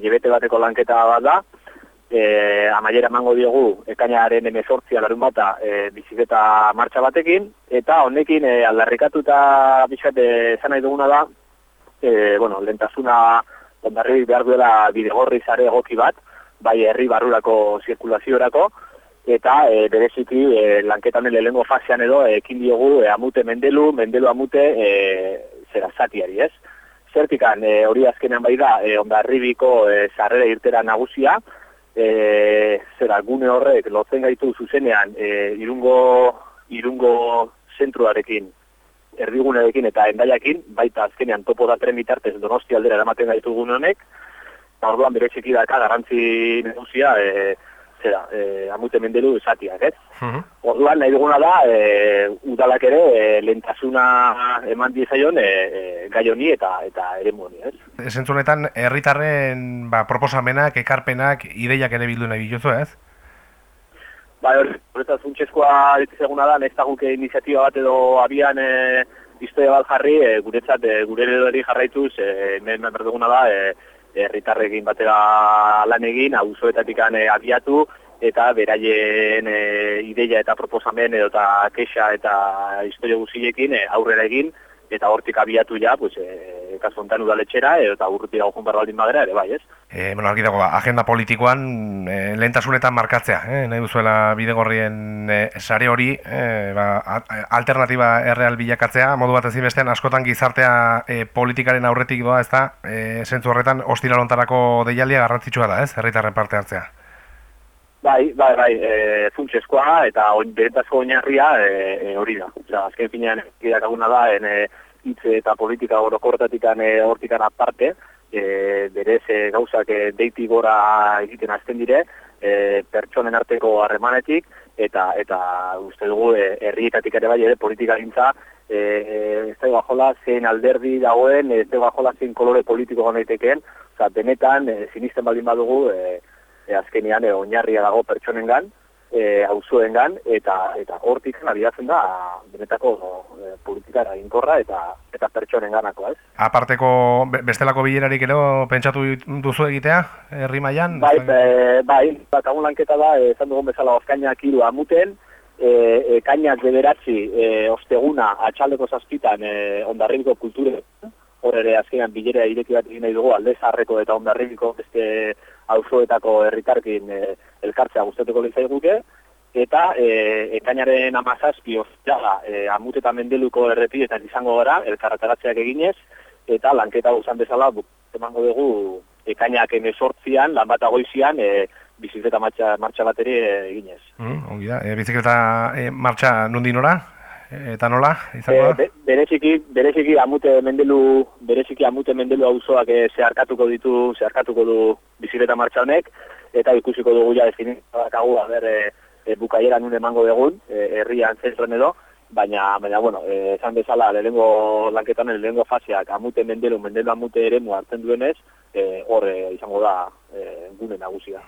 hilebete bateko lanketa bat da, e, amaiera emango diogu ekainaren emezortzia larun bata e, biziketa martxa batekin, eta honekin e, aldarrikatuta bizkat esan nahi duguna da, e, bueno, lentasuna ondarri behar duela bidegorri zare egoki bat, bai herri barrurako zirkulaziorako, eta e, bereziki e, lanketan lehengo fasean edo ekin diogu e, amute mendelu, mendelu amute e, zera zatiari, ez? Zertikan, e, hori azkenean bai da, e, ondarribiko e, zarrera irtera nagusia, e, zera gune horrek lotzen gaitu zuzenean e, irungo, irungo zentruarekin, erdigunerekin eta endaiakin, baita azkenean topo da tren bitartez donosti aldera eramaten gaitu gune honek, orduan bere txekidaka garantzi nagusia, e, zera, e, amute mendelu esatiak, ez? Uh Orduan, nahi duguna da, e, udalak ere, e, lentasuna eman dizaion e, e, gai honi eta eta ere moni, ez? Zentzunetan, herritarren ba, proposamenak, ekarpenak, ideiak ere bildu nahi bituzu, ez? Ba, horretaz, funtseskoa eguna da, ez guke iniziatiba bat edo abian e, historia bat jarri, e, guretzat, e, gure eredori jarraituz, e, hemen berduguna da, e, herritarrekin batera lan egin, auzoetatik e, abiatu, eta beraien e, ideia eta proposamen edo eta kexa eta historia guziekin e, aurrera egin, eta hortik abiatu ja, pues, e, kasontan udaletxera, edo eta urruti dago junbar baldin badera, ere bai, ez? E, bueno, argi dago, ba, agenda politikoan e, lehentasunetan markatzea, eh? nahi duzuela bidegorrien e, sare hori, e, ba, alternatiba erreal bilakatzea, modu bat ezin bestean, askotan gizartea e, politikaren aurretik doa, ez da, e, zentzu horretan, ostiralontarako deialdia garrantzitsua da, ez, herritarren parte hartzea. Bai, bai, bai, e, funtseskoa eta on, beretazko oinarria e, e, hori da. Osa, azken finean, eguna da, en, e, hitze eta politika orokortatikan e, hortikan aparte, e, berez e, gauzak e, deiti gora egiten azten dire, e, pertsonen arteko harremanetik, eta eta uste dugu e, herrietatik ere bai ere politika gintza, e, e, ez da jola zein alderdi dagoen, ez da jola zein kolore politiko ganeiteken, oza, benetan, e, sinisten baldin badugu, e, e, azkenean e, oinarria dago pertsonengan, e, auzoengan eta eta hortik abiatzen da benetako e, politika eraginkorra eta eta pertsonenganako, ez? Aparteko bestelako bilerarik ere pentsatu duzu egitea herri mailan? Bai, be, bai, bat lanketa da, esan dugun bezala ozkainak hiru amuten, e, e, kainak bederatzi e, osteguna atxaldeko zazpitan e, ondarribiko kulture, hor ere azkenean bilera ireki bat egin nahi dugu alde zarreko eta ondarribiko beste auzoetako herritarkin e, elkartzea gustatuko lehizai guke, eta e, ekainaren amazazpi oztela e, amut eta mendeluko errepi eta izango gara, elkarrataratzeak eginez, eta lanketa guzan bezala emango dugu ekainak emesortzian, lan bat agoizian, e, bizikleta martxa, martxa bat ere eginez. Mm, ongi da, e, bizikleta e, martxa nundi nora? Eta nola izango da? E, bereziki, bereziki amute mendelu, bereziki amute mendelu auzoak e, zeharkatuko ditu, zeharkatuko du bizikleta martxa honek eta ikusiko dugu ja definitakagu ber e, e, bukaiera nun emango egun, e, herrian zentren edo, baina, baina, bueno, e, esan bezala, lehengo lanketan, lehengo faseak, amute mendelu, mendelu amute ere hartzen duenez, e, hor e, izango da e, gune nagusia.